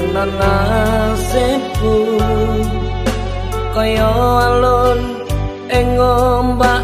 tenan nasibku. Kaya alun ing ombak